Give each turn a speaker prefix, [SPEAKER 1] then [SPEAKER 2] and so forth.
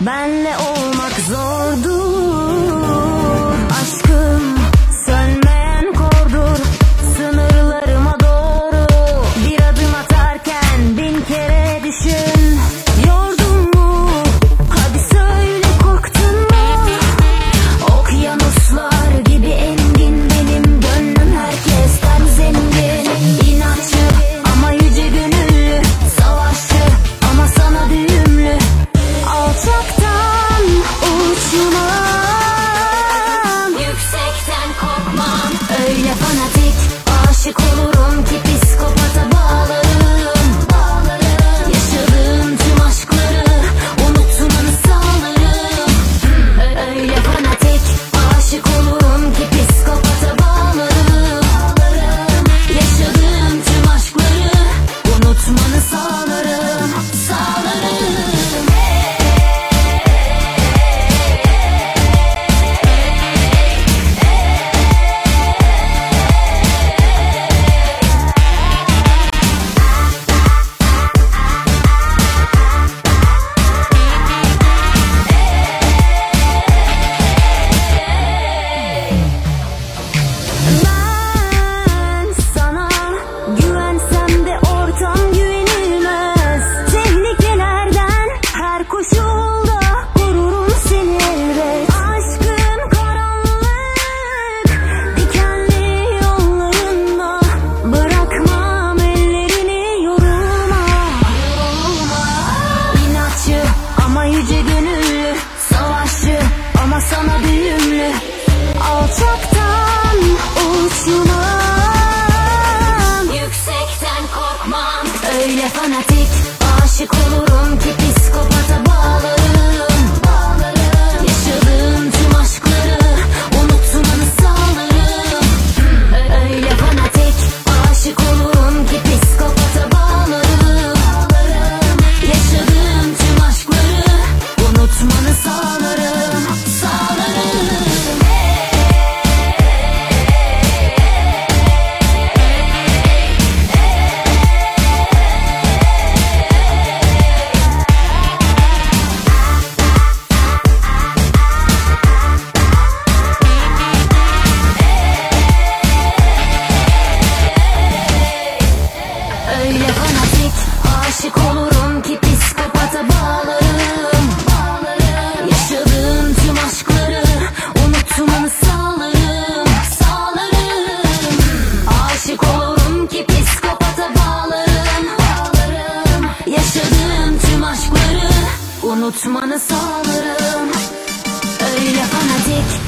[SPEAKER 1] Benle olmak zordu. bile fanatik Aşık olurum ki pis Yaşadığım tüm aşkları unutmanı sağlarım. Öyle fanatik.